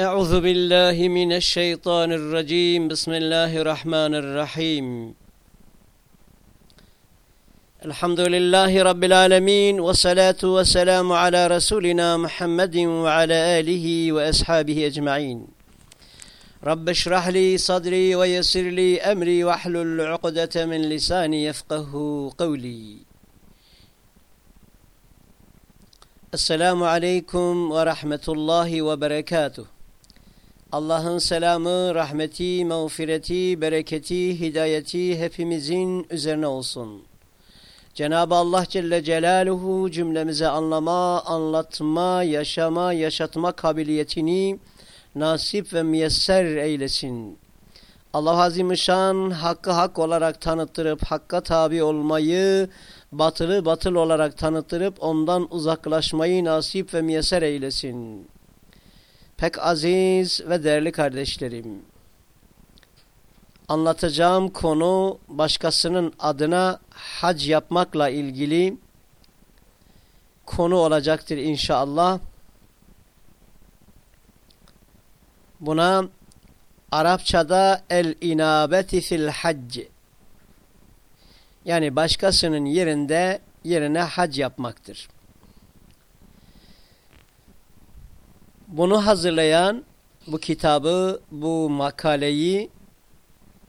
أعوذ بالله من الشيطان الرجيم. بسم الله الرحمن الرحيم. الحمد لله رب العالمين والصلاة والسلام على رسولنا محمد وعلى آله وأصحابه أجمعين. رب اشرح لي صدري ويسر لي أمري واحلل عقدة من لساني يفقه قولي. Aleyküm ve Rahmetullahi ve Berekatuh. Allah'ın selamı, rahmeti, mağfireti, bereketi, hidayeti hepimizin üzerine olsun. Cenab-ı Allah Celle Celaluhu cümlemize anlama, anlatma, yaşama, yaşatma kabiliyetini nasip ve müyesser eylesin. Allah Azimüşşan hakkı hak olarak tanıttırıp hakka tabi olmayı, batılı batıl olarak tanıttırıp ondan uzaklaşmayı nasip ve müyesser eylesin. Pek aziz ve değerli kardeşlerim, anlatacağım konu başkasının adına hac yapmakla ilgili konu olacaktır inşallah. Buna Arapçada el inabeti fil hac yani başkasının yerinde yerine hac yapmaktır. Bunu hazırlayan bu kitabı, bu makaleyi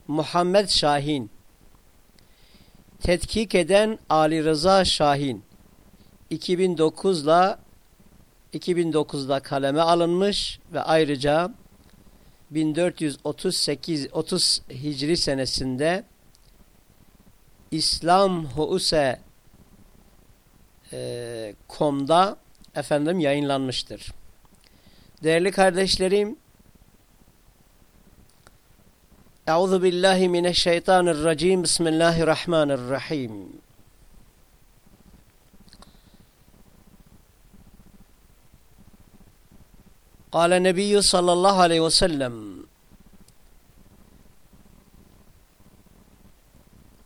Muhammed Şahin, tetkik eden Ali Rıza Şahin 2009'la 2009'da kaleme alınmış ve ayrıca 1438 30 Hicri senesinde İslam House e, komda efendim yayınlanmıştır. Değerli kardeşlerim Euzu billahi mineşşeytanirracim Bismillahirrahmanirrahim قال النبي صلى الله عليه وسلم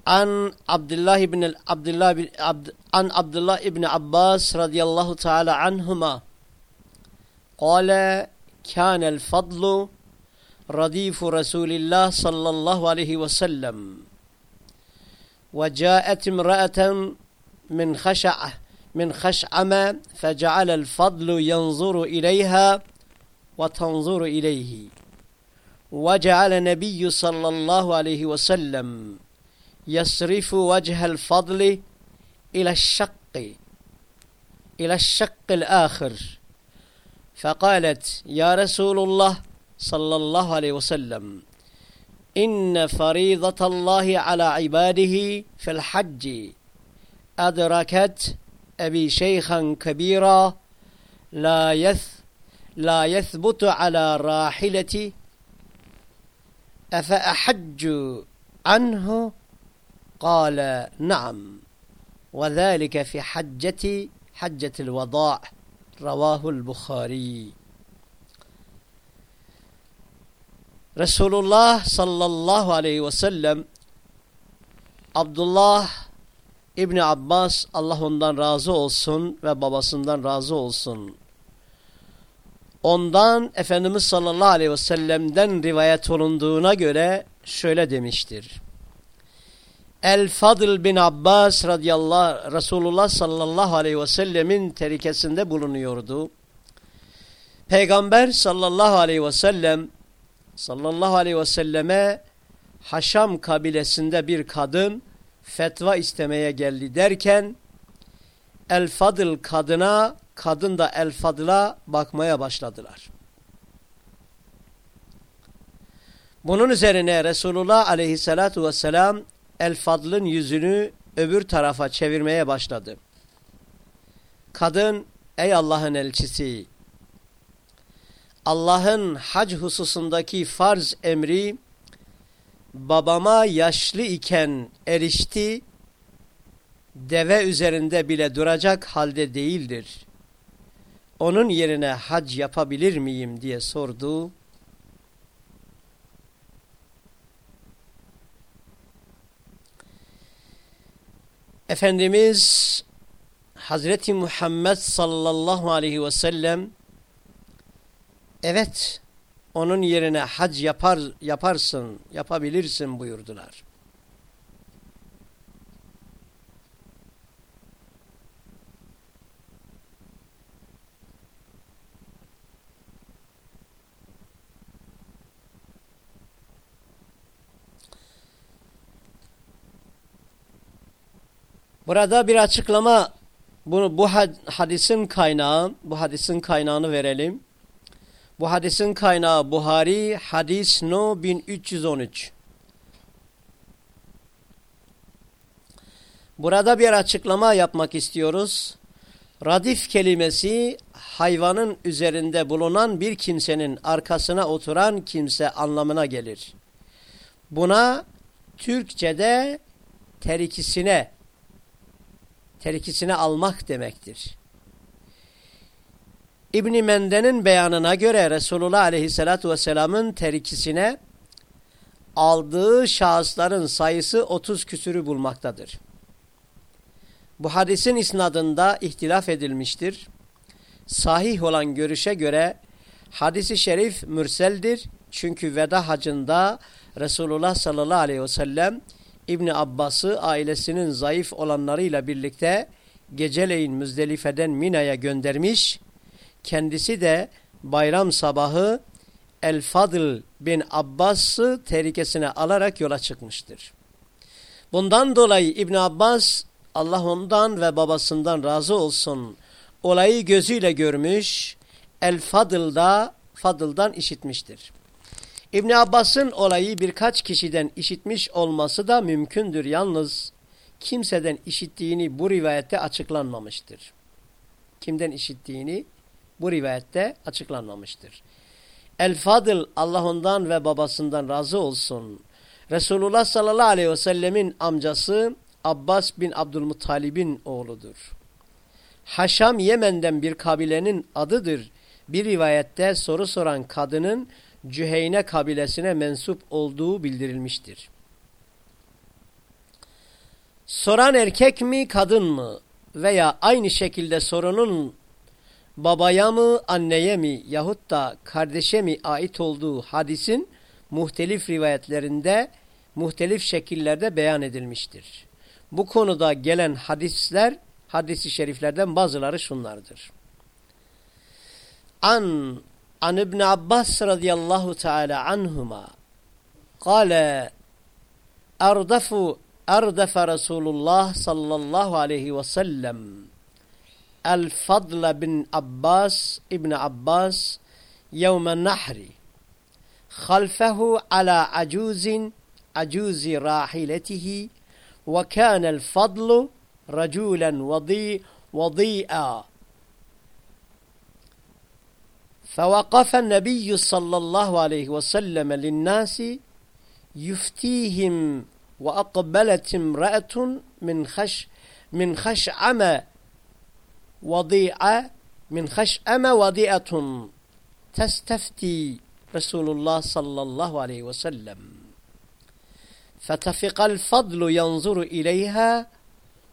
عن عبد الله بن عبد الله بن عبد عن عبد الله بن عباس رضي الله تعالى عنهما قال كان الفضل رديف رسول الله صلى الله عليه وسلم. وجاءت امرأة من خشعة من خشعمة فجعل الفضل ينظر إليها وتنظر إليه. وجعل النبي صلى الله عليه وسلم يصرف وجه الفضل إلى الشق إلى الشق الآخر. فقالت يا رسول الله صلى الله عليه وسلم إن فريضة الله على عباده في الحج. أدركت أبي شيخا كبيرا لا يث لا يثبت على راحلتي أفأحج عنه؟ قال نعم وذلك في حجة حجة الوضاع Ravahul Bukhari. Resulullah sallallahu aleyhi ve sellem Abdullah İbni Abbas Allah ondan razı olsun ve babasından razı olsun. Ondan Efendimiz sallallahu aleyhi ve sellem'den rivayet olunduğuna göre şöyle demiştir. El Fadıl bin Abbas radıyallahu Resulullah sallallahu aleyhi ve sellemin terikesinde bulunuyordu. Peygamber sallallahu aleyhi ve sellem sallallahu aleyhi ve selleme Haşam kabilesinde bir kadın fetva istemeye geldi derken El Fadıl kadına, kadın da El Fadıl'a bakmaya başladılar. Bunun üzerine Resulullah aleyhissalatu vesselam El Fadl'ın yüzünü öbür tarafa çevirmeye başladı. Kadın, ey Allah'ın elçisi, Allah'ın hac hususundaki farz emri, babama yaşlı iken erişti, deve üzerinde bile duracak halde değildir. Onun yerine hac yapabilir miyim diye sordu. Efendimiz Hazreti Muhammed sallallahu aleyhi ve sellem evet onun yerine hac yapar, yaparsın, yapabilirsin buyurdular. Burada bir açıklama bunu bu hadisin kaynağı, bu hadisin kaynağını verelim. Bu hadisin kaynağı Buhari hadis no 1313. Burada bir açıklama yapmak istiyoruz. Radif kelimesi hayvanın üzerinde bulunan bir kimsenin arkasına oturan kimse anlamına gelir. Buna Türkçe'de terikisine terkisine almak demektir. İbn Mende'nin beyanına göre Resulullah Aleyhisselatü Vesselam'ın terkisine aldığı şahısların sayısı 30 küsürü bulmaktadır. Bu hadisin isnadında ihtilaf edilmiştir. Sahih olan görüşe göre hadisi şerif mürseldir. Çünkü veda hacında Resulullah sallallahu aleyhi ve sellem İbni Abbas'ı ailesinin zayıf olanlarıyla birlikte geceleyin Müzdelife'den Mina'ya göndermiş. Kendisi de bayram sabahı El-Fadıl bin Abbas'ı terikesine alarak yola çıkmıştır. Bundan dolayı İbn Abbas Allah ondan ve babasından razı olsun olayı gözüyle görmüş, El-Fadıl'da Fadıl'dan işitmiştir. İbn Abbas'ın olayı birkaç kişiden işitmiş olması da mümkündür. Yalnız kimseden işittiğini bu rivayette açıklanmamıştır. Kimden işittiğini bu rivayette açıklanmamıştır. El-Fadıl Allah ondan ve babasından razı olsun. Resulullah sallallahu aleyhi ve sellemin amcası Abbas bin Abdülmuttalib'in oğludur. Haşam Yemen'den bir kabilenin adıdır. Bir rivayette soru soran kadının Cüheyne kabilesine mensup olduğu bildirilmiştir. Soran erkek mi kadın mı veya aynı şekilde sorunun babaya mı anneye mi yahut da kardeşe mi ait olduğu hadisin muhtelif rivayetlerinde muhtelif şekillerde beyan edilmiştir. Bu konuda gelen hadisler hadisi şeriflerden bazıları şunlardır. An عن ابن عباس رضي الله تعالى عنهما قال أردف أردف رسول الله صلى الله عليه وسلم الفضل بن عباس ابن عباس يوم النحر خلفه على عجوز عجوز راحلته وكان الفضل رجولا وضيء وضيئا. فوقف النبي صلى الله عليه وسلم للناس يفتيهم وأقبلت امرأة من خش من خشعم وضيعة من خشأم وضيئة تستفتي رسول الله صلى الله عليه وسلم. فتفق الفضل ينظر إليها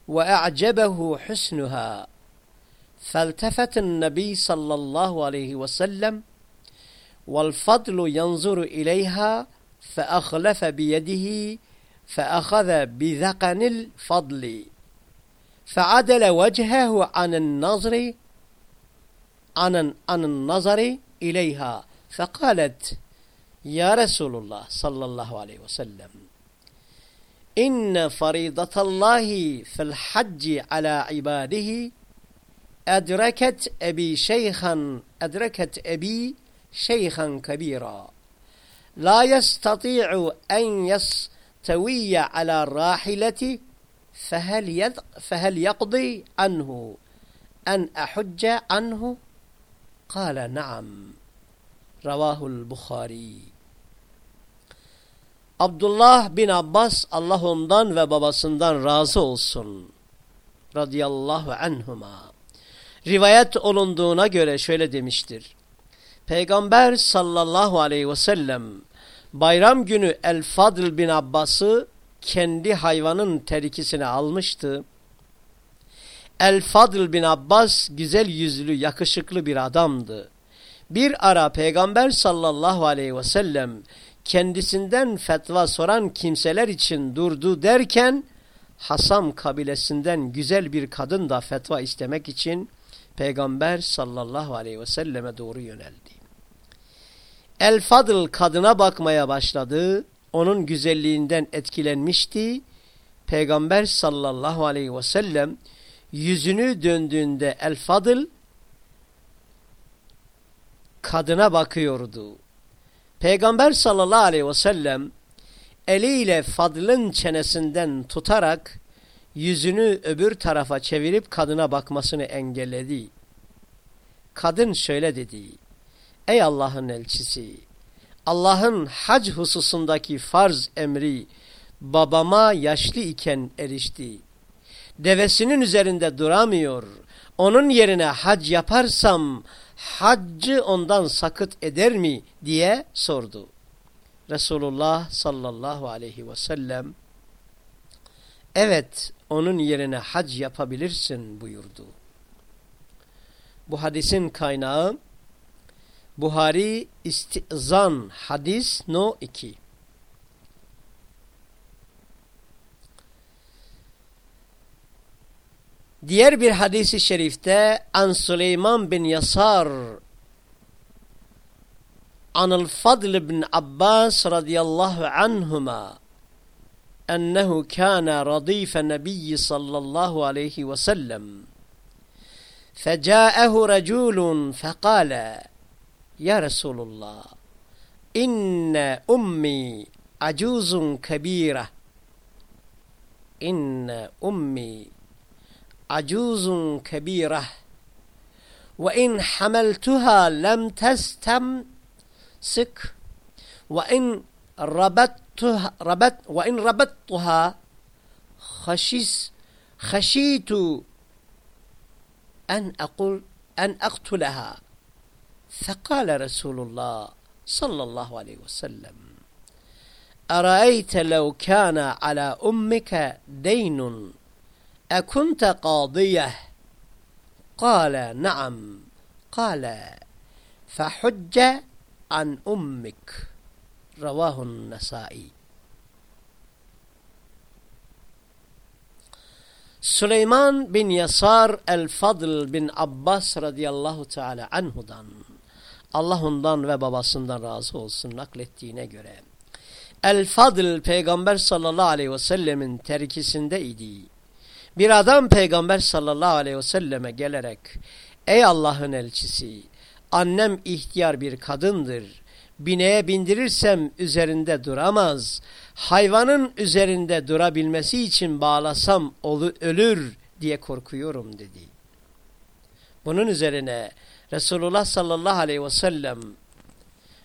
وأعجبه حسنها. فالتفت النبي صلى الله عليه وسلم والفضل ينظر إليها فأخلف بيده فأخذ بذقن الفضل فعدل وجهه عن النظر عن, عن النظر إليها فقالت يا رسول الله صلى الله عليه وسلم إن فريضة الله في الحج على عباده أدركت أبي شيخا أدركت أبي شيخا كبيرا. لا يستطيع أن يستوي على الراحلة فهل, فهل يقضي عنه؟ أن أحج عنه؟ قال نعم. رواه البخاري. Abdullah bin Abbas Allah ondan ve babasından razı olsun. Radiyallahu anhuma. Rivayet olunduğuna göre şöyle demiştir. Peygamber sallallahu aleyhi ve sellem bayram günü El-Fadl bin Abbas'ı kendi hayvanın terikisine almıştı. El-Fadl bin Abbas güzel yüzlü yakışıklı bir adamdı. Bir ara Peygamber sallallahu aleyhi ve sellem kendisinden fetva soran kimseler için durdu derken Hasam kabilesinden güzel bir kadın da fetva istemek için Peygamber sallallahu aleyhi ve selleme doğru yöneldi. El Fadıl kadına bakmaya başladı. Onun güzelliğinden etkilenmişti. Peygamber sallallahu aleyhi ve sellem yüzünü döndüğünde El Fadıl kadına bakıyordu. Peygamber sallallahu aleyhi ve sellem eliyle Fadıl'ın çenesinden tutarak yüzünü öbür tarafa çevirip kadına bakmasını engelledi. Kadın şöyle dedi. Ey Allah'ın elçisi! Allah'ın hac hususundaki farz emri babama yaşlı iken erişti. Devesinin üzerinde duramıyor. Onun yerine hac yaparsam haccı ondan sakıt eder mi diye sordu. Resulullah sallallahu aleyhi ve sellem evet onun yerine hac yapabilirsin buyurdu. Bu hadisin kaynağı Buhari İstizan hadis no 2. Diğer bir hadisi şerifte An Süleyman bin Yasar Anıl Fadl bin Abbas radıyallahu anhuma ennehu kana radife nebiyyi sallallahu aleyhi ve sellem. Feca'ehu reculun fekale Ya Resulullah inne ummi acuzun kebire inne ummi acuzun kebire ve in hameltuha lem testem sık ve in rabet ربطتها ربط وإن ربطتها خشيس خشيت أن أقول أن أقتلها. فقال رسول الله صلى الله عليه وسلم أرأيت لو كان على أمك دين أكنت قاضية؟ قال نعم. قال فحج عن أمك. Ravahun Nesai. Süleyman bin Yasar el-Fadl bin Abbas radıyallahu teala anhudan Allah ondan ve babasından razı olsun naklettiğine göre El-Fadl peygamber sallallahu aleyhi ve sellemin terkisinde idi. Bir adam peygamber sallallahu aleyhi ve selleme gelerek ey Allah'ın elçisi annem ihtiyar bir kadındır Bineğe bindirirsem üzerinde duramaz. Hayvanın üzerinde durabilmesi için bağlasam ölür diye korkuyorum dedi. Bunun üzerine Resulullah sallallahu aleyhi ve sellem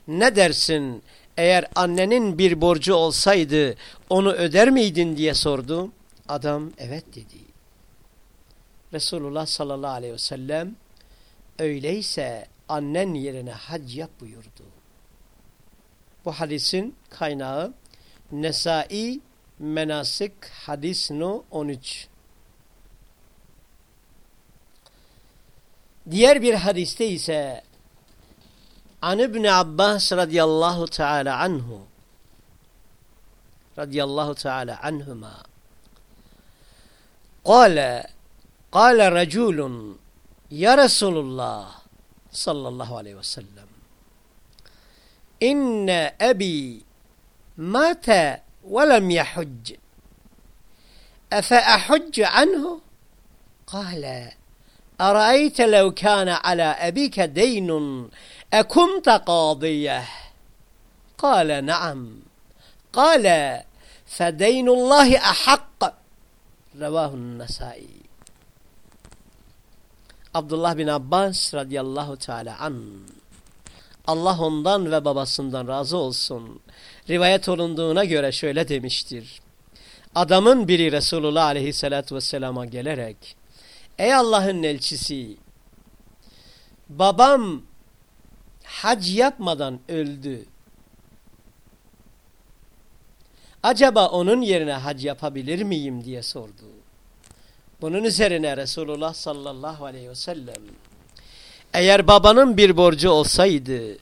ne dersin eğer annenin bir borcu olsaydı onu öder miydin diye sordu. Adam evet dedi. Resulullah sallallahu aleyhi ve sellem öyleyse annen yerine hac yap buyurdu. Bu hadisin kaynağı Nesai Menasik hadis no 13. Diğer bir hadiste ise An İbn Abbas radıyallahu teala anhu radıyallahu teala anhuma قال قال رجل يا رسول الله صلى الله عليه وسلم إن أبي مات ولم يحج. أفأحج عنه؟ قال أرأيت لو كان على أبيك دين أكنت قاضية؟ قال نعم. قال فدين الله أحق. رواه النسائي. Abdullah bin Abbas radıyallahu teala an. Allah ondan ve babasından razı olsun. Rivayet olunduğuna göre şöyle demiştir. Adamın biri Resulullah aleyhissalatü vesselama gelerek Ey Allah'ın elçisi babam hac yapmadan öldü. Acaba onun yerine hac yapabilir miyim diye sordu. Bunun üzerine Resulullah sallallahu aleyhi ve sellem Eğer babanın bir borcu olsaydı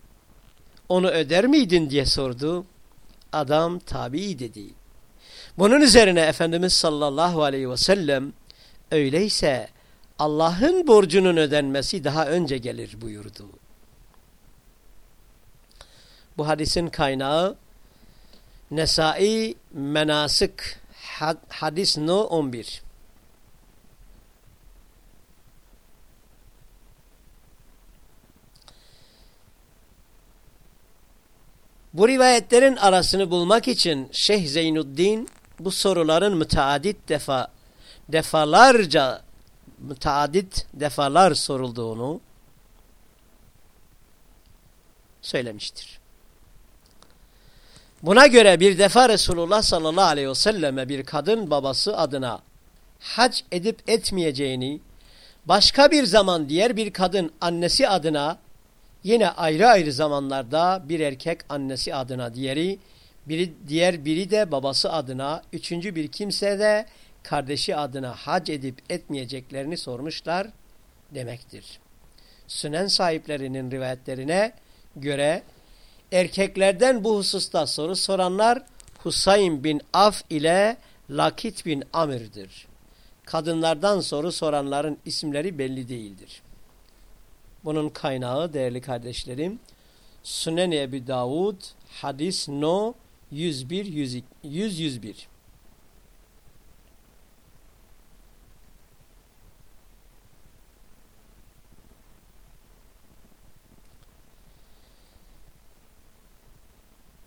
onu öder miydin diye sordu. Adam tabi dedi. Bunun üzerine Efendimiz sallallahu aleyhi ve sellem öyleyse Allah'ın borcunun ödenmesi daha önce gelir buyurdu. Bu hadisin kaynağı Nesai Menasık hadis no 11. Bu rivayetlerin arasını bulmak için Şeyh Zeynuddin bu soruların müteadit defa defalarca müteadit defalar sorulduğunu söylemiştir. Buna göre bir defa Resulullah sallallahu aleyhi ve selleme bir kadın babası adına hac edip etmeyeceğini, başka bir zaman diğer bir kadın annesi adına, yine ayrı ayrı zamanlarda bir erkek annesi adına diğeri, biri, diğer biri de babası adına, üçüncü bir kimse de kardeşi adına hac edip etmeyeceklerini sormuşlar demektir. Sünen sahiplerinin rivayetlerine göre erkeklerden bu hususta soru soranlar Husayn bin Af ile Lakit bin Amir'dir. Kadınlardan soru soranların isimleri belli değildir. Bunun kaynağı değerli kardeşlerim Sünen-i Ebu Davud hadis no 101 100 101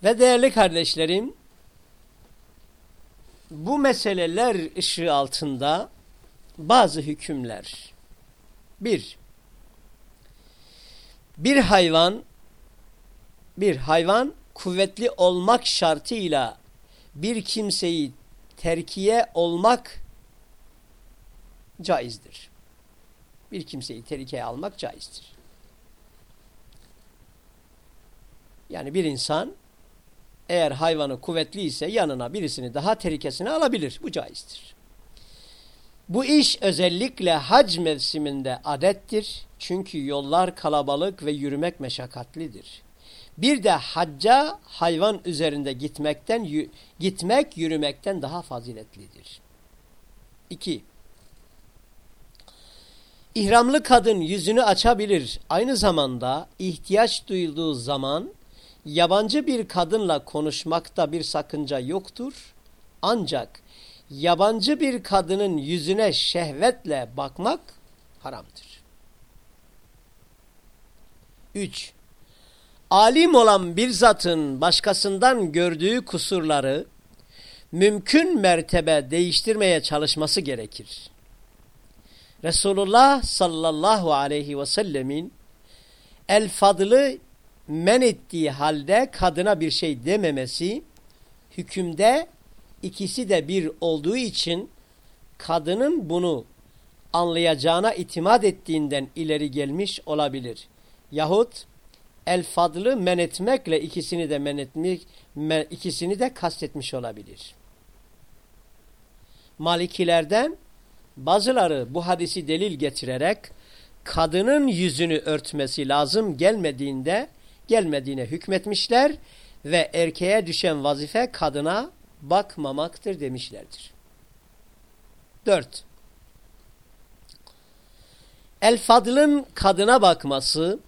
Ve değerli kardeşlerim, bu meseleler ışığı altında bazı hükümler. Bir, bir hayvan, bir hayvan kuvvetli olmak şartıyla bir kimseyi terkiye olmak caizdir. Bir kimseyi terkiye almak caizdir. Yani bir insan eğer hayvanı kuvvetli ise yanına birisini daha terikesine alabilir. Bu caizdir. Bu iş özellikle hac mevsiminde adettir. Çünkü yollar kalabalık ve yürümek meşakkatlidir. Bir de hacca hayvan üzerinde gitmekten gitmek yürümekten daha faziletlidir. 2. İhramlı kadın yüzünü açabilir. Aynı zamanda ihtiyaç duyulduğu zaman yabancı bir kadınla konuşmakta bir sakınca yoktur. Ancak yabancı bir kadının yüzüne şehvetle bakmak haramdır. 3. Alim olan bir zatın başkasından gördüğü kusurları mümkün mertebe değiştirmeye çalışması gerekir. Resulullah sallallahu aleyhi ve sellemin el fadlı men ettiği halde kadına bir şey dememesi hükümde ikisi de bir olduğu için kadının bunu anlayacağına itimat ettiğinden ileri gelmiş olabilir. Yahut el fadlı men etmekle ikisini de men etmek, men, ikisini de kastetmiş olabilir. Malikilerden bazıları bu hadisi delil getirerek kadının yüzünü örtmesi lazım gelmediğinde gelmediğine hükmetmişler ve erkeğe düşen vazife kadına bakmamaktır demişlerdir. 4. El Fadl'ın kadına bakması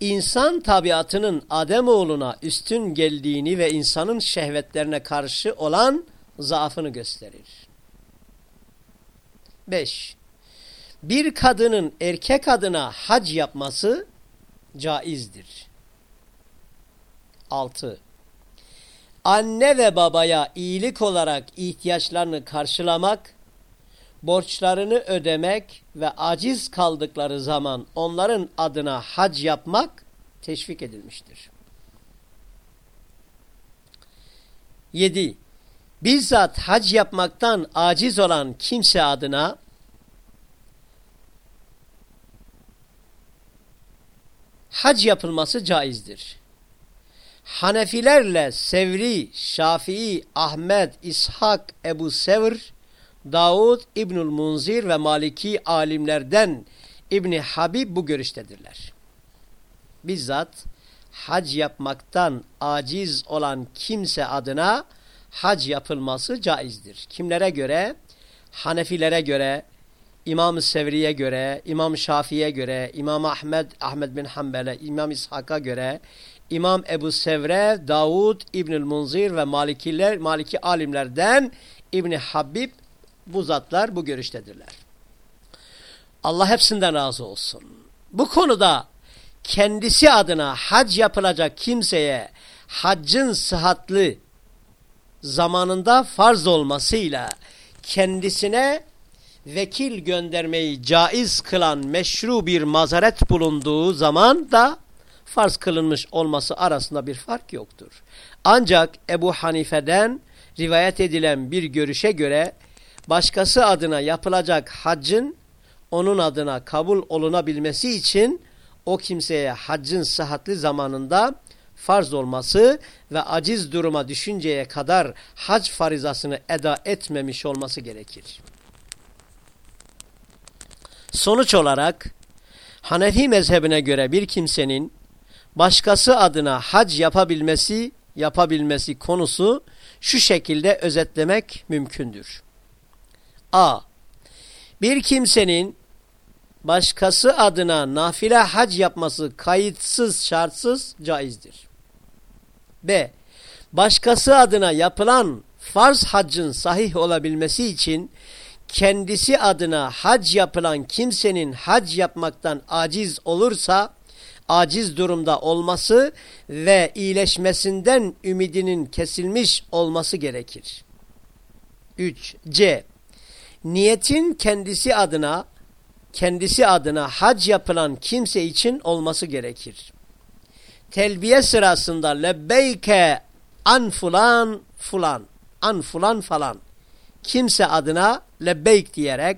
insan tabiatının Ademoğluna üstün geldiğini ve insanın şehvetlerine karşı olan zaafını gösterir. 5. Bir kadının erkek adına hac yapması caizdir. 6. Anne ve babaya iyilik olarak ihtiyaçlarını karşılamak, borçlarını ödemek ve aciz kaldıkları zaman onların adına hac yapmak teşvik edilmiştir. 7. Bizzat hac yapmaktan aciz olan kimse adına hac yapılması caizdir. Hanefilerle Sevri, Şafii, Ahmet, İshak, Ebu Sevr, Davud, İbnül Munzir ve Maliki alimlerden İbni Habib bu görüştedirler. Bizzat hac yapmaktan aciz olan kimse adına hac yapılması caizdir. Kimlere göre? Hanefilere göre, İmam-ı Sevri'ye göre, İmam Şafii'ye göre, İmam Ahmed, Ahmed bin Hanbel'e, İmam İshak'a göre, İmam Ebu Sevre, Davud, İbnül Munzir ve Malikiler, Maliki alimlerden İbni Habib bu zatlar bu görüştedirler. Allah hepsinden razı olsun. Bu konuda kendisi adına hac yapılacak kimseye haccın sıhhatli zamanında farz olmasıyla kendisine vekil göndermeyi caiz kılan meşru bir mazaret bulunduğu zaman da farz kılınmış olması arasında bir fark yoktur. Ancak Ebu Hanife'den rivayet edilen bir görüşe göre başkası adına yapılacak haccın onun adına kabul olunabilmesi için o kimseye haccın sıhhatli zamanında farz olması ve aciz duruma düşünceye kadar hac farizasını eda etmemiş olması gerekir. Sonuç olarak Hanefi mezhebine göre bir kimsenin başkası adına hac yapabilmesi yapabilmesi konusu şu şekilde özetlemek mümkündür. A. Bir kimsenin başkası adına nafile hac yapması kayıtsız şartsız caizdir. B. Başkası adına yapılan farz haccın sahih olabilmesi için kendisi adına hac yapılan kimsenin hac yapmaktan aciz olursa, aciz durumda olması ve iyileşmesinden ümidinin kesilmiş olması gerekir. 3. C. Niyetin kendisi adına kendisi adına hac yapılan kimse için olması gerekir. Telbiye sırasında lebbeyke an fulan fulan an fulan falan kimse adına lebbeyk diyerek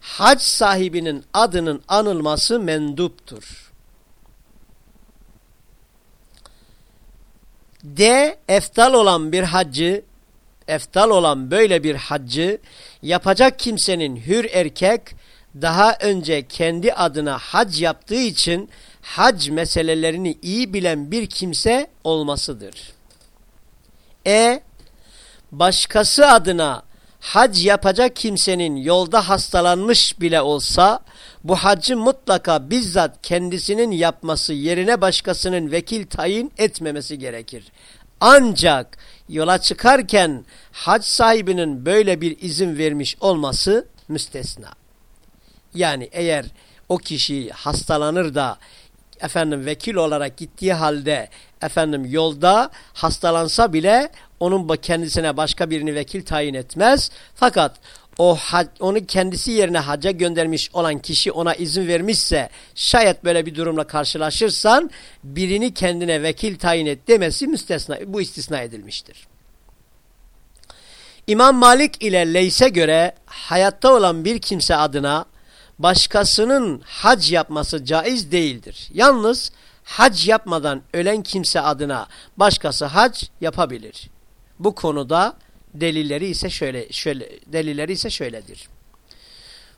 hac sahibinin adının anılması menduptur. D. Eftal olan bir haccı, eftal olan böyle bir haccı yapacak kimsenin hür erkek daha önce kendi adına hac yaptığı için hac meselelerini iyi bilen bir kimse olmasıdır. E. Başkası adına hac yapacak kimsenin yolda hastalanmış bile olsa bu haccı mutlaka bizzat kendisinin yapması yerine başkasının vekil tayin etmemesi gerekir. Ancak yola çıkarken hac sahibinin böyle bir izin vermiş olması müstesna. Yani eğer o kişi hastalanır da efendim vekil olarak gittiği halde efendim yolda hastalansa bile onun kendisine başka birini vekil tayin etmez. Fakat o onu kendisi yerine hacca göndermiş olan kişi ona izin vermişse şayet böyle bir durumla karşılaşırsan birini kendine vekil tayin et demesi müstesna, bu istisna edilmiştir. İmam Malik ile Leys'e göre hayatta olan bir kimse adına başkasının hac yapması caiz değildir. Yalnız hac yapmadan ölen kimse adına başkası hac yapabilir. Bu konuda delilleri ise şöyle şöyle delilleri ise şöyledir.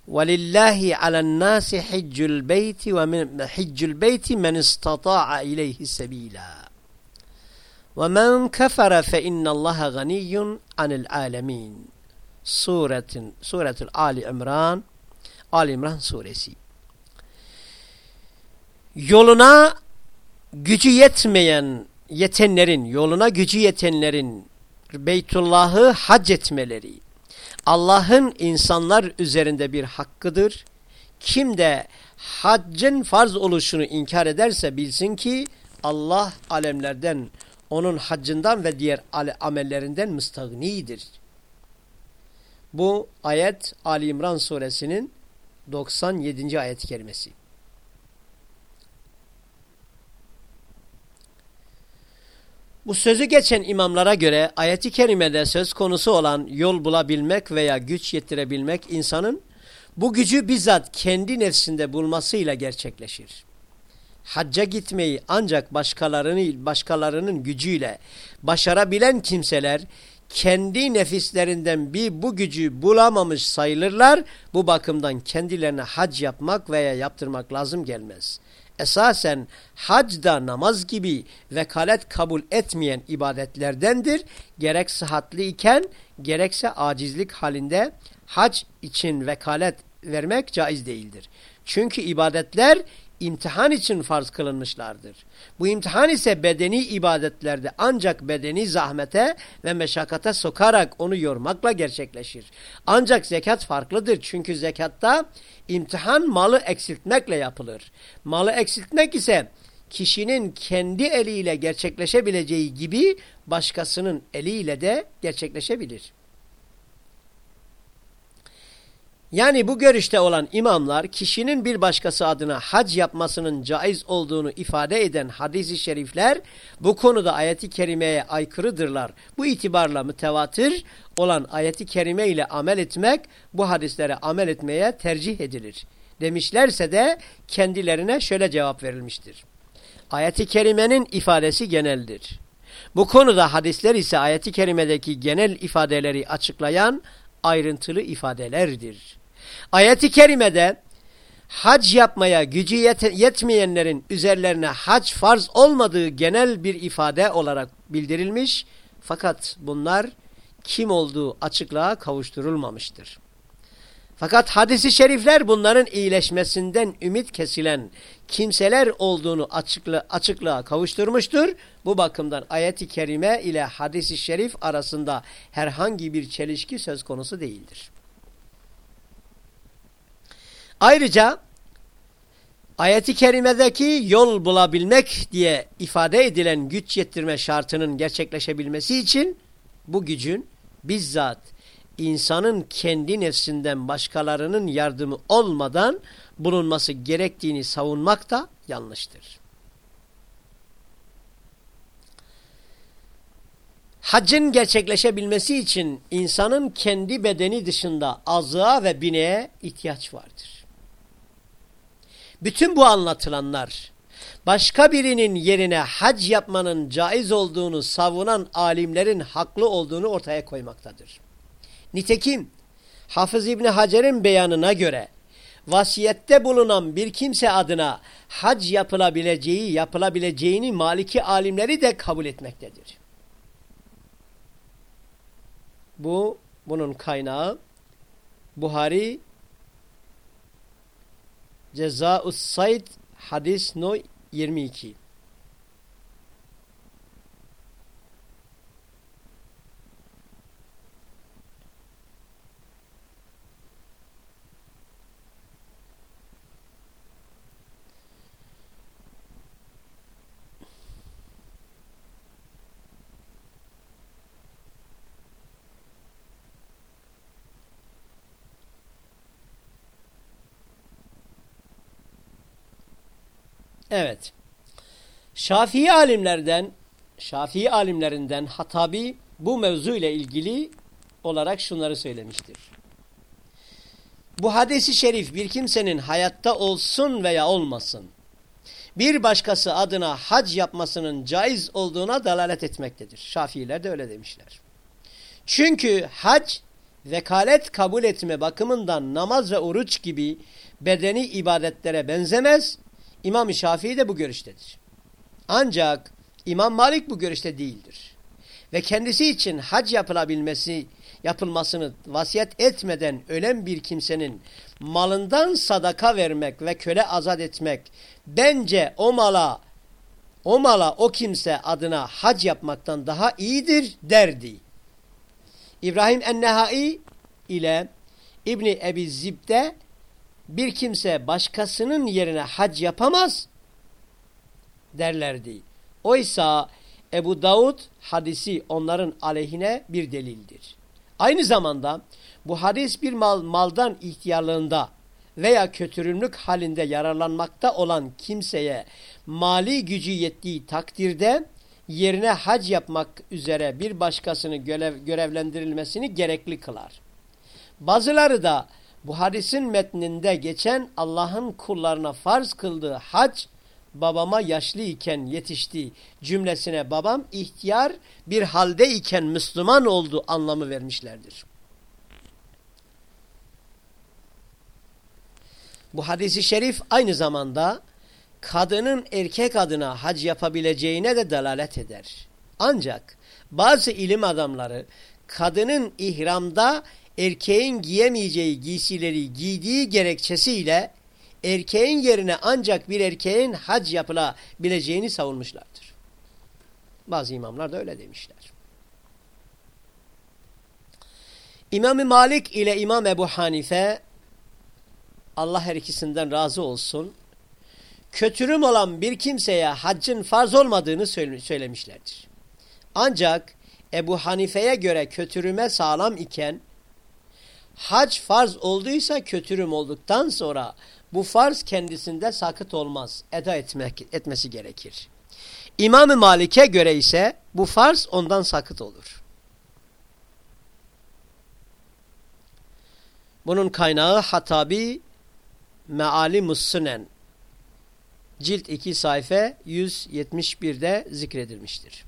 Velillahi alen nasi hiccul beyti ve min hiccul beyti men istata'a ileyhi sebila. Ve men kefere fe innallaha ganiyyun anil alemin. Suretin Suretul Ali İmran Ali İmran suresi. Yoluna gücü yetmeyen yetenlerin, yoluna gücü yetenlerin Beytullah'ı hac etmeleri Allah'ın insanlar üzerinde bir hakkıdır. Kim de haccın farz oluşunu inkar ederse bilsin ki Allah alemlerden, onun haccından ve diğer amellerinden müstahnidir. Bu ayet Ali İmran suresinin 97. ayet-i kerimesi. Bu sözü geçen imamlara göre ayeti kerimede söz konusu olan yol bulabilmek veya güç yetirebilmek insanın bu gücü bizzat kendi nefsinde bulmasıyla gerçekleşir. Hacca gitmeyi ancak başkalarını, başkalarının gücüyle başarabilen kimseler kendi nefislerinden bir bu gücü bulamamış sayılırlar. Bu bakımdan kendilerine hac yapmak veya yaptırmak lazım gelmez. Esasen hac da namaz gibi vekalet kabul etmeyen ibadetlerdendir. Gerek sıhhatli iken gerekse acizlik halinde hac için vekalet vermek caiz değildir. Çünkü ibadetler imtihan için farz kılınmışlardır. Bu imtihan ise bedeni ibadetlerde ancak bedeni zahmete ve meşakkate sokarak onu yormakla gerçekleşir. Ancak zekat farklıdır. Çünkü zekatta imtihan malı eksiltmekle yapılır. Malı eksiltmek ise kişinin kendi eliyle gerçekleşebileceği gibi başkasının eliyle de gerçekleşebilir. Yani bu görüşte olan imamlar kişinin bir başkası adına hac yapmasının caiz olduğunu ifade eden hadisi şerifler bu konuda ayeti kerimeye aykırıdırlar. Bu itibarla mütevatir olan ayeti kerime ile amel etmek bu hadislere amel etmeye tercih edilir. Demişlerse de kendilerine şöyle cevap verilmiştir. Ayeti kerimenin ifadesi geneldir. Bu konuda hadisler ise ayeti kerimedeki genel ifadeleri açıklayan ayrıntılı ifadelerdir. Ayet-i kerimede hac yapmaya gücü yet yetmeyenlerin üzerlerine hac farz olmadığı genel bir ifade olarak bildirilmiş fakat bunlar kim olduğu açıklığa kavuşturulmamıştır. Fakat hadisi şerifler bunların iyileşmesinden ümit kesilen kimseler olduğunu açıklı, açıklığa kavuşturmuştur. Bu bakımdan ayeti kerime ile hadisi şerif arasında herhangi bir çelişki söz konusu değildir. Ayrıca ayeti kerimedeki yol bulabilmek diye ifade edilen güç yettirme şartının gerçekleşebilmesi için bu gücün bizzat insanın kendi nefsinden başkalarının yardımı olmadan bulunması gerektiğini savunmak da yanlıştır. Haccın gerçekleşebilmesi için insanın kendi bedeni dışında azığa ve bineğe ihtiyaç vardır. Bütün bu anlatılanlar başka birinin yerine hac yapmanın caiz olduğunu savunan alimlerin haklı olduğunu ortaya koymaktadır. Nitekim Hafız İbni Hacer'in beyanına göre vasiyette bulunan bir kimse adına hac yapılabileceği, yapılabileceğini Maliki alimleri de kabul etmektedir. Bu, bunun kaynağı Buhari Ceza'us Sayd hadis no 22. Evet. Şafii alimlerden Şafii alimlerinden Hatabi bu mevzu ile ilgili olarak şunları söylemiştir. Bu hadisi şerif bir kimsenin hayatta olsun veya olmasın bir başkası adına hac yapmasının caiz olduğuna dalalet etmektedir. Şafiiler de öyle demişler. Çünkü hac vekalet kabul etme bakımından namaz ve oruç gibi bedeni ibadetlere benzemez İmam-ı Şafii de bu görüştedir. Ancak İmam Malik bu görüşte değildir. Ve kendisi için hac yapılabilmesi, yapılmasını vasiyet etmeden ölen bir kimsenin malından sadaka vermek ve köle azat etmek bence o mala o mala o kimse adına hac yapmaktan daha iyidir derdi. İbrahim Ennehai ile İbni Ebi Zib'de bir kimse başkasının yerine hac yapamaz derlerdi. Oysa Ebu Davud hadisi onların aleyhine bir delildir. Aynı zamanda bu hadis bir mal, maldan ihtiyarlığında veya kötürümlük halinde yararlanmakta olan kimseye mali gücü yettiği takdirde yerine hac yapmak üzere bir başkasını görev, görevlendirilmesini gerekli kılar. Bazıları da bu hadisin metninde geçen Allah'ın kullarına farz kıldığı hac babama yaşlı iken yetişti cümlesine babam ihtiyar bir halde iken Müslüman oldu anlamı vermişlerdir. Bu hadisi şerif aynı zamanda kadının erkek adına hac yapabileceğine de dalalet eder. Ancak bazı ilim adamları kadının ihramda erkeğin giyemeyeceği giysileri giydiği gerekçesiyle erkeğin yerine ancak bir erkeğin hac yapılabileceğini savunmuşlardır. Bazı imamlar da öyle demişler. İmam Malik ile İmam Ebu Hanife Allah her ikisinden razı olsun kötürüm olan bir kimseye haccın farz olmadığını söylemişlerdir. Ancak Ebu Hanife'ye göre kötürüme sağlam iken hac farz olduysa kötürüm olduktan sonra bu farz kendisinde sakıt olmaz. Eda etmek, etmesi gerekir. İmam-ı Malik'e göre ise bu farz ondan sakıt olur. Bunun kaynağı Hatabi Meali Mussunen cilt 2 sayfa 171'de zikredilmiştir.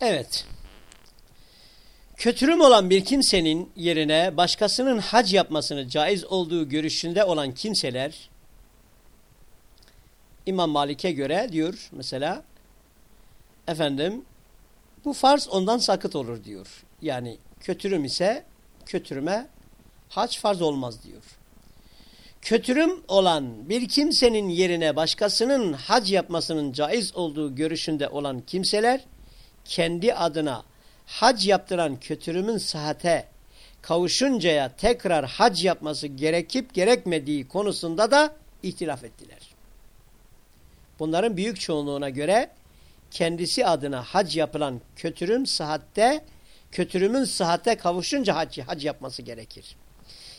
Evet. Kötürüm olan bir kimsenin yerine başkasının hac yapmasını caiz olduğu görüşünde olan kimseler İmam Malik'e göre diyor mesela efendim bu farz ondan sakıt olur diyor. Yani kötürüm ise kötürüme hac farz olmaz diyor. Kötürüm olan bir kimsenin yerine başkasının hac yapmasının caiz olduğu görüşünde olan kimseler kendi adına hac yaptıran kötürümün sıhhate kavuşuncaya tekrar hac yapması gerekip gerekmediği konusunda da ihtilaf ettiler. Bunların büyük çoğunluğuna göre kendisi adına hac yapılan kötürüm sıhhatte kötürümün sıhhate kavuşunca hac, hac yapması gerekir.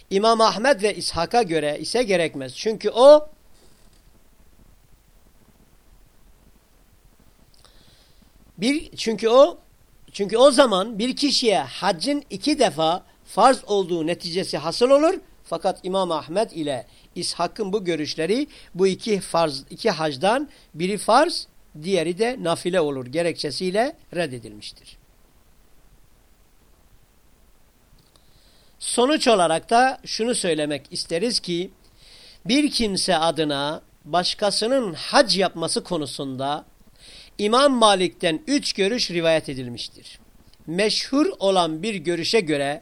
İmam Ahmed ve İshak'a göre ise gerekmez. Çünkü o Bir, çünkü o çünkü o zaman bir kişiye haccın iki defa farz olduğu neticesi hasıl olur. Fakat İmam Ahmet ile İshak'ın bu görüşleri bu iki farz iki hacdan biri farz, diğeri de nafile olur gerekçesiyle reddedilmiştir. Sonuç olarak da şunu söylemek isteriz ki bir kimse adına başkasının hac yapması konusunda İmam Malik'ten üç görüş rivayet edilmiştir. Meşhur olan bir görüşe göre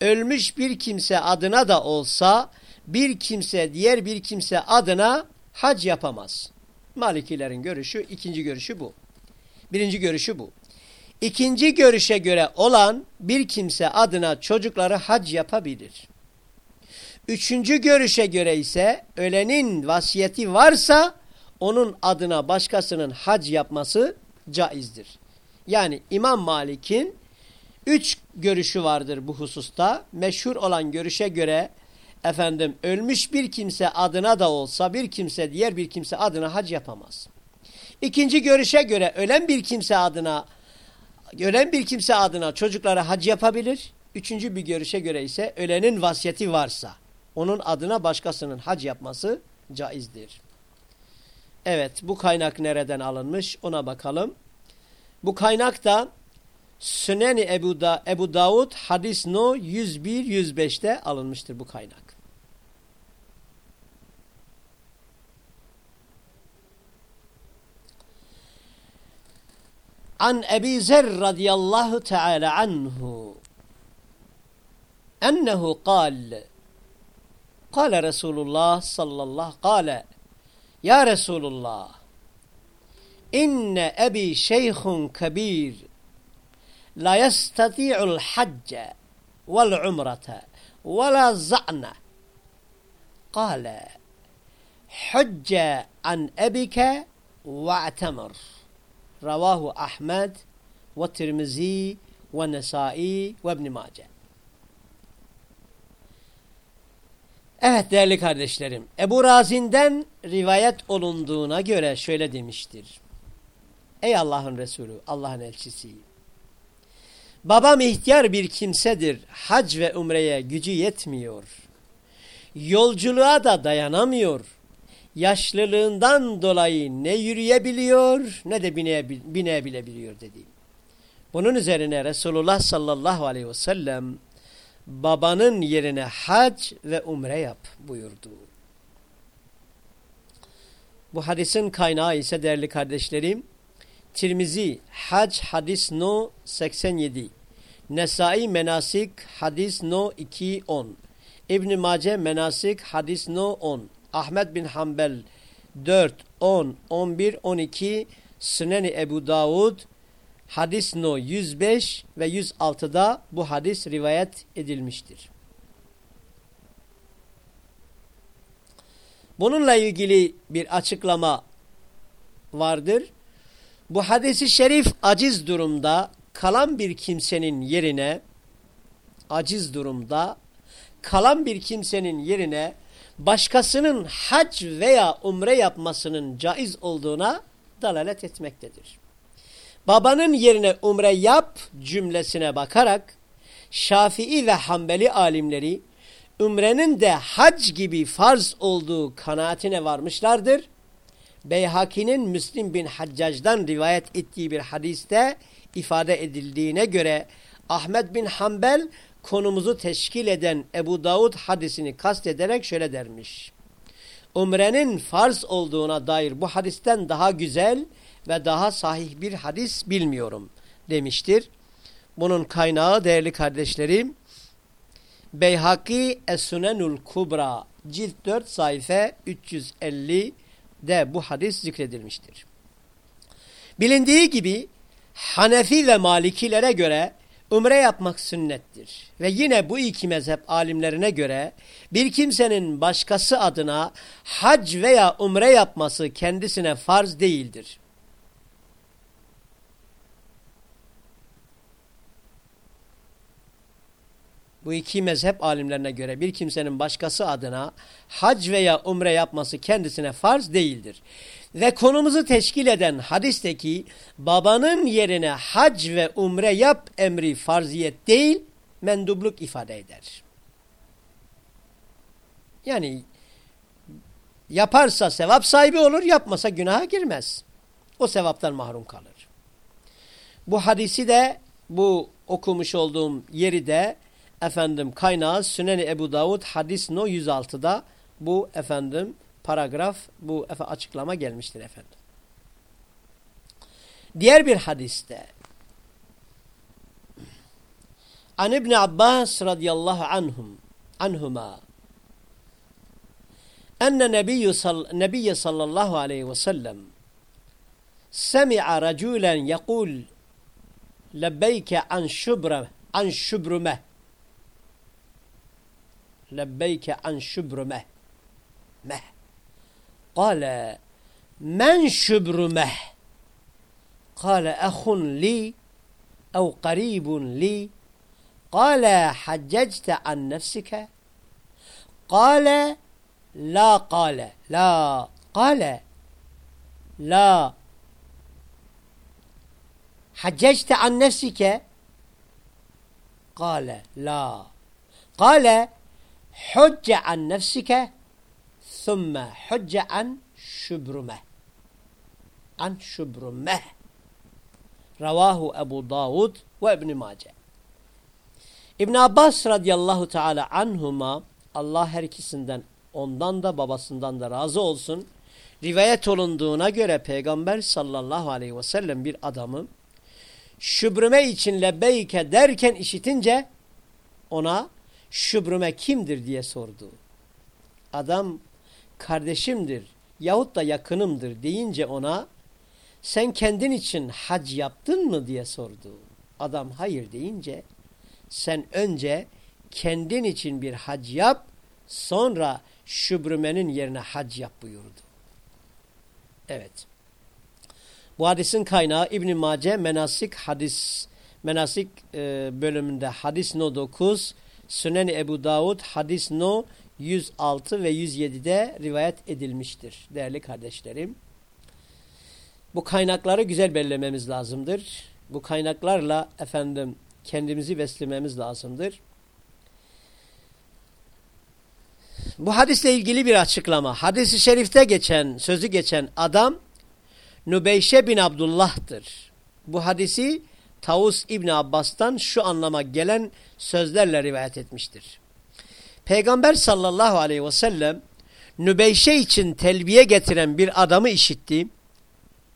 ölmüş bir kimse adına da olsa bir kimse diğer bir kimse adına hac yapamaz. Malikilerin görüşü ikinci görüşü bu. Birinci görüşü bu. İkinci görüşe göre olan bir kimse adına çocukları hac yapabilir. Üçüncü görüşe göre ise ölenin vasiyeti varsa onun adına başkasının hac yapması caizdir. Yani İmam Malik'in üç görüşü vardır bu hususta. Meşhur olan görüşe göre efendim ölmüş bir kimse adına da olsa bir kimse diğer bir kimse adına hac yapamaz. İkinci görüşe göre ölen bir kimse adına ölen bir kimse adına çocuklara hac yapabilir. Üçüncü bir görüşe göre ise ölenin vasiyeti varsa onun adına başkasının hac yapması caizdir. Evet bu kaynak nereden alınmış ona bakalım. Bu kaynak da Süneni Ebu, da, Ebu Davud hadis no 101-105'te alınmıştır bu kaynak. An Ebi Zer radıyallahu teala anhu ennehu kal Kale Resulullah sallallahu kale Ya Resulullah inne ebi şeyhun kabir la yestati'ul hacce vel umrete ve la za'ne kale hücce an ebike ve'temir Ravahu Ahmed ve Tirmizi ve Nesai ve İbn Mace. Evet değerli kardeşlerim, Ebu Razin'den rivayet olunduğuna göre şöyle demiştir. Ey Allah'ın Resulü, Allah'ın elçisi. Babam ihtiyar bir kimsedir. Hac ve umreye gücü yetmiyor. Yolculuğa da dayanamıyor. Yaşlılığından dolayı ne yürüyebiliyor ne de binebilebiliyor dedi. Bunun üzerine Resulullah sallallahu aleyhi ve sellem babanın yerine hac ve umre yap buyurdu. Bu hadisin kaynağı ise değerli kardeşlerim Tirmizi Hac hadis no 87 Nesai Menasik hadis no 210 İbn Mace Menasik hadis no 10 Ahmet bin Hanbel 4 10 11 12 Süneni Ebu Davud hadis no 105 ve 106'da bu hadis rivayet edilmiştir. Bununla ilgili bir açıklama vardır. Bu hadisi şerif aciz durumda kalan bir kimsenin yerine aciz durumda kalan bir kimsenin yerine başkasının hac veya umre yapmasının caiz olduğuna dalalet etmektedir. Babanın yerine umre yap cümlesine bakarak Şafii ve Hanbeli alimleri umrenin de hac gibi farz olduğu kanaatine varmışlardır Beyhaki'nin Müslim bin Haccac'dan rivayet ettiği bir hadiste ifade edildiğine göre Ahmet bin Hanbel konumuzu teşkil eden Ebu Davud hadisini kastederek şöyle dermiş. Umrenin farz olduğuna dair bu hadisten daha güzel ve daha sahih bir hadis bilmiyorum demiştir. Bunun kaynağı değerli kardeşlerim Beyhaki Es-Sunenul Kubra cilt 4 sayfa 350 de bu hadis zikredilmiştir. Bilindiği gibi Hanefi ve Malikilere göre umre yapmak sünnettir. Ve yine bu iki mezhep alimlerine göre bir kimsenin başkası adına hac veya umre yapması kendisine farz değildir. Bu iki mezhep alimlerine göre bir kimsenin başkası adına hac veya umre yapması kendisine farz değildir. Ve konumuzu teşkil eden hadisteki babanın yerine hac ve umre yap emri farziyet değil mendubluk ifade eder. Yani yaparsa sevap sahibi olur yapmasa günaha girmez. O sevaptan mahrum kalır. Bu hadisi de bu okumuş olduğum yeri de efendim kaynağı Süneni Ebu Davud hadis no 106'da bu efendim paragraf bu açıklama gelmiştir efendim. Diğer bir hadiste An İbn Abbas radıyallahu anhum anhuma enne nebiyyü sal, nebiyye sallallahu aleyhi ve sellem semi'a raculen yekul lebbeyke an şubre an şubrumeh لبيك عن شبر مه. قال من شبر مه؟ قال أخ لي أو قريب لي. قال حججت عن نفسك؟ قال لا. قال لا. قال لا. حججت عن نفسك؟ قال لا. قال Hucce an nefsike thumme hucce an şübrüme. An şübrüme. Ravahu Ebu Davud ve İbn-i Mace. ibn Abbas radıyallahu teala anhuma Allah her ikisinden ondan da babasından da razı olsun. Rivayet olunduğuna göre Peygamber sallallahu aleyhi ve sellem bir adamı şübrüme için lebbeyke derken işitince ona şübrüme kimdir diye sordu. Adam kardeşimdir yahut da yakınımdır deyince ona sen kendin için hac yaptın mı diye sordu. Adam hayır deyince sen önce kendin için bir hac yap sonra şübrümenin yerine hac yap buyurdu. Evet. Bu hadisin kaynağı İbn Mace Menasik hadis Menasik e, bölümünde hadis no 9, Sünen Ebu Davud hadis no 106 ve 107'de rivayet edilmiştir değerli kardeşlerim. Bu kaynakları güzel belirlememiz lazımdır. Bu kaynaklarla efendim kendimizi beslememiz lazımdır. Bu hadisle ilgili bir açıklama. Hadis-i şerifte geçen, sözü geçen adam Nübeyşe bin Abdullah'tır. Bu hadisi Tavus İbni Abbas'tan şu anlama gelen sözlerle rivayet etmiştir. Peygamber sallallahu aleyhi ve sellem Nübeyşe için telbiye getiren bir adamı işitti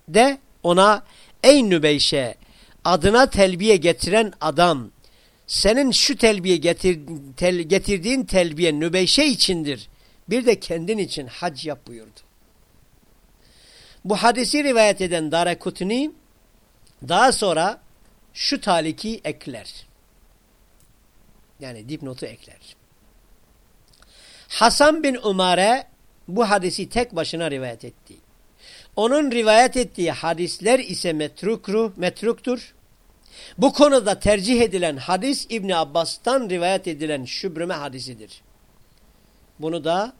de ona ey Nübeyşe adına telbiye getiren adam senin şu telbiye getir, tel, getirdiğin telbiye Nübeyşe içindir. Bir de kendin için hac yap buyurdu. Bu hadisi rivayet eden Darekutni daha sonra şu taliki ekler. Yani dipnotu ekler. Hasan bin Umare bu hadisi tek başına rivayet etti. Onun rivayet ettiği hadisler ise metrukru, metruktur. Bu konuda tercih edilen hadis İbni Abbas'tan rivayet edilen şübrüme hadisidir. Bunu da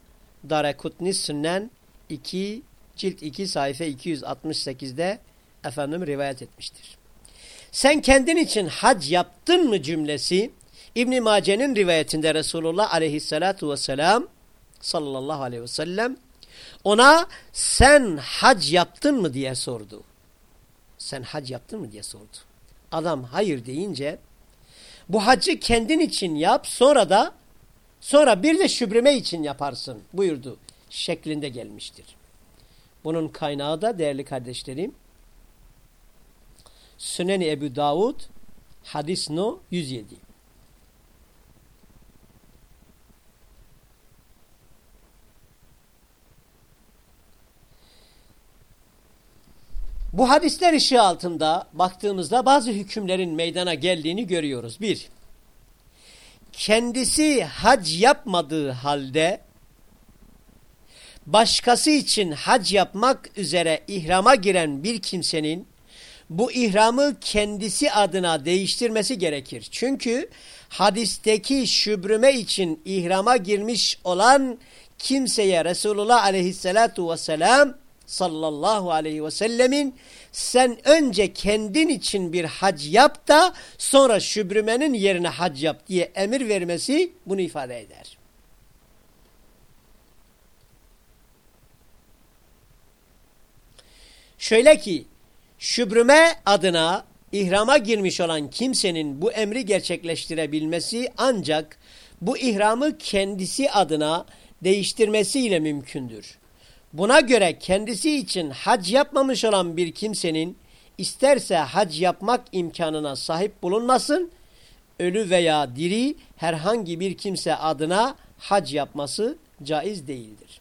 Darekutni Sünnen 2 cilt 2 sayfa 268'de efendim rivayet etmiştir. Sen kendin için hac yaptın mı cümlesi İbn Mace'nin rivayetinde Resulullah aleyhissalatu vesselam sallallahu aleyhi ve sellem ona sen hac yaptın mı diye sordu. Sen hac yaptın mı diye sordu. Adam hayır deyince bu hacı kendin için yap sonra da sonra bir de şübreme için yaparsın buyurdu şeklinde gelmiştir. Bunun kaynağı da değerli kardeşlerim Sünen-i Ebu Davud hadis no 107. Bu hadisler ışığı altında baktığımızda bazı hükümlerin meydana geldiğini görüyoruz. Bir, kendisi hac yapmadığı halde başkası için hac yapmak üzere ihrama giren bir kimsenin bu ihramı kendisi adına değiştirmesi gerekir. Çünkü hadisteki şübrüme için ihrama girmiş olan kimseye Resulullah aleyhissalatu vesselam sallallahu aleyhi ve sellemin sen önce kendin için bir hac yap da sonra şübrümenin yerine hac yap diye emir vermesi bunu ifade eder. Şöyle ki şübrüme adına ihrama girmiş olan kimsenin bu emri gerçekleştirebilmesi ancak bu ihramı kendisi adına değiştirmesiyle mümkündür. Buna göre kendisi için hac yapmamış olan bir kimsenin isterse hac yapmak imkanına sahip bulunmasın, ölü veya diri herhangi bir kimse adına hac yapması caiz değildir.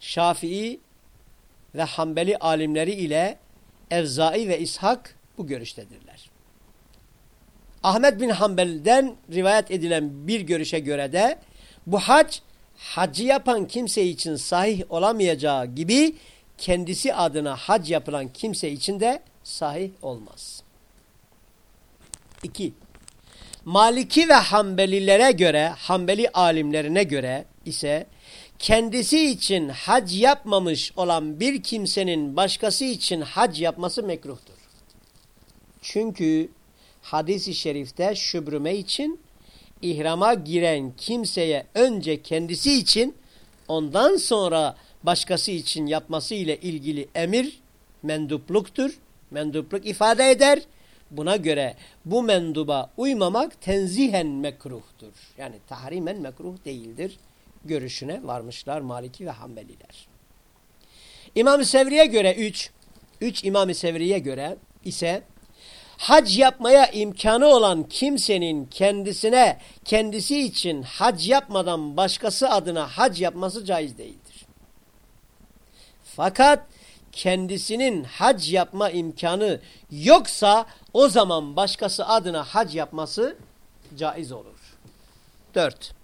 Şafii ve Hanbeli alimleri ile Evzai ve İshak bu görüştedirler. Ahmet bin Hanbel'den rivayet edilen bir görüşe göre de bu hac hacı yapan kimse için sahih olamayacağı gibi kendisi adına hac yapılan kimse için de sahih olmaz. 2. Maliki ve Hanbelilere göre, Hanbeli alimlerine göre ise kendisi için hac yapmamış olan bir kimsenin başkası için hac yapması mekruhtur. Çünkü hadis-i şerifte şübrüme için ihrama giren kimseye önce kendisi için ondan sonra başkası için yapması ile ilgili emir mendupluktur. Mendupluk ifade eder. Buna göre bu menduba uymamak tenzihen mekruhtur. Yani tahrimen mekruh değildir. Görüşüne varmışlar Maliki ve Hanbeliler. İmam-ı Sevri'ye göre üç, üç İmam-ı Sevri'ye göre ise hac yapmaya imkanı olan kimsenin kendisine, kendisi için hac yapmadan başkası adına hac yapması caiz değildir. Fakat kendisinin hac yapma imkanı yoksa o zaman başkası adına hac yapması caiz olur. 4.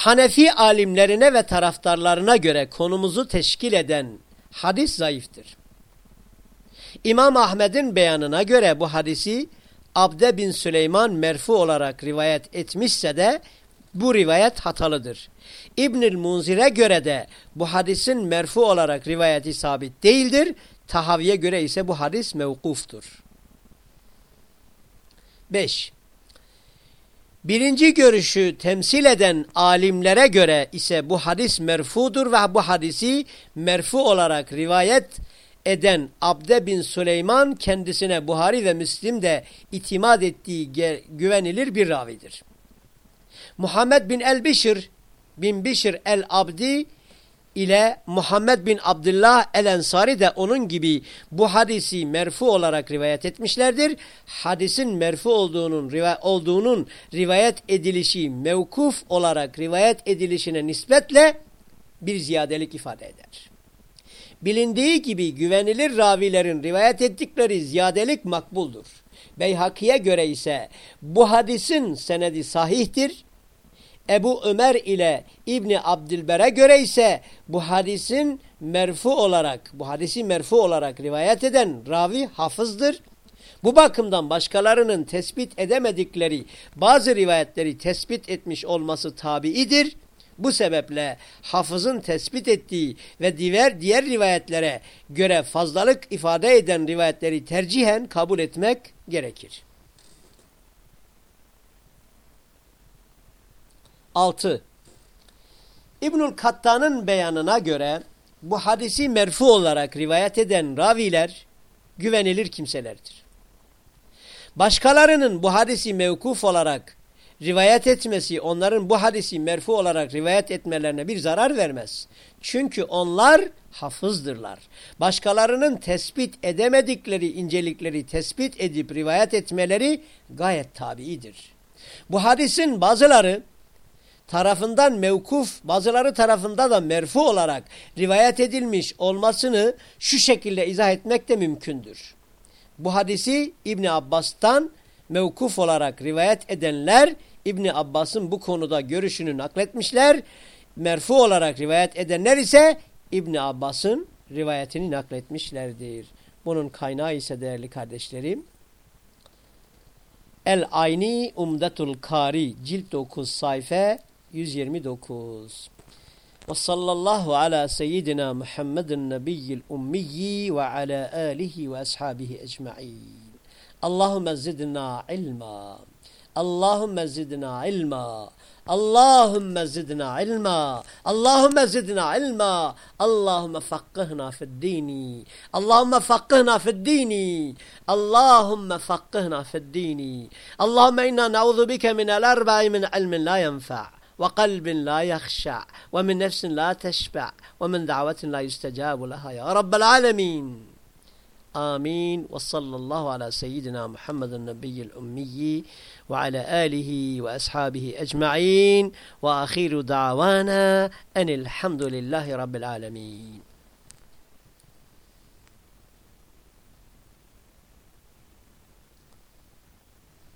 Hanefi alimlerine ve taraftarlarına göre konumuzu teşkil eden hadis zayıftır. İmam Ahmed'in beyanına göre bu hadisi Abde bin Süleyman merfu olarak rivayet etmişse de bu rivayet hatalıdır. İbnül Munzir'e göre de bu hadisin merfu olarak rivayeti sabit değildir. Tahaviye göre ise bu hadis mevkuftur. 5. Birinci görüşü temsil eden alimlere göre ise bu hadis merfudur ve bu hadisi merfu olarak rivayet eden Abde bin Süleyman kendisine Buhari ve Müslim de itimat ettiği güvenilir bir ravidir. Muhammed bin el-Bişir bin Bişir el-Abdi ile Muhammed bin Abdullah el-Ensari de onun gibi bu hadisi merfu olarak rivayet etmişlerdir. Hadisin merfu olduğunun, olduğunun rivayet edilişi mevkuf olarak rivayet edilişine nispetle bir ziyadelik ifade eder. Bilindiği gibi güvenilir ravilerin rivayet ettikleri ziyadelik makbuldur. Beyhaki'ye göre ise bu hadisin senedi sahihtir Ebu Ömer ile İbni Abdilber'e göre ise bu hadisin merfu olarak, bu hadisi merfu olarak rivayet eden ravi hafızdır. Bu bakımdan başkalarının tespit edemedikleri bazı rivayetleri tespit etmiş olması tabiidir. Bu sebeple hafızın tespit ettiği ve diğer diğer rivayetlere göre fazlalık ifade eden rivayetleri tercihen kabul etmek gerekir. 6. İbnül Kattan'ın beyanına göre bu hadisi merfu olarak rivayet eden raviler güvenilir kimselerdir. Başkalarının bu hadisi mevkuf olarak rivayet etmesi onların bu hadisi merfu olarak rivayet etmelerine bir zarar vermez. Çünkü onlar hafızdırlar. Başkalarının tespit edemedikleri incelikleri tespit edip rivayet etmeleri gayet tabiidir. Bu hadisin bazıları tarafından mevkuf, bazıları tarafında da merfu olarak rivayet edilmiş olmasını şu şekilde izah etmek de mümkündür. Bu hadisi İbni Abbas'tan mevkuf olarak rivayet edenler İbni Abbas'ın bu konuda görüşünü nakletmişler. Merfu olarak rivayet edenler ise İbni Abbas'ın rivayetini nakletmişlerdir. Bunun kaynağı ise değerli kardeşlerim El Ayni Umdetul Kari cilt 9 sayfa 129 وصلى الله على سيدنا محمد النبي الأمي وعلى آله وأصحابه أجمعين. اللهم زدنا علما. اللهم زدنا علما. اللهم زدنا علما. اللهم زدنا علما. اللهم فقهنا في الدين. اللهم فقهنا في الدين. اللهم فقهنا في الدين. اللهم إنا نعوذ بك من الأربع من علم لا ينفع. وقلب لا يخشع ومن نفس لا تشبع ومن دعوة لا يستجاب لها. يا رب العالمين. آمين. وصلى الله على سيدنا محمد النبي الأمي وعلى آله وأصحابه أجمعين. وآخر دعوانا أن الحمد لله رب العالمين.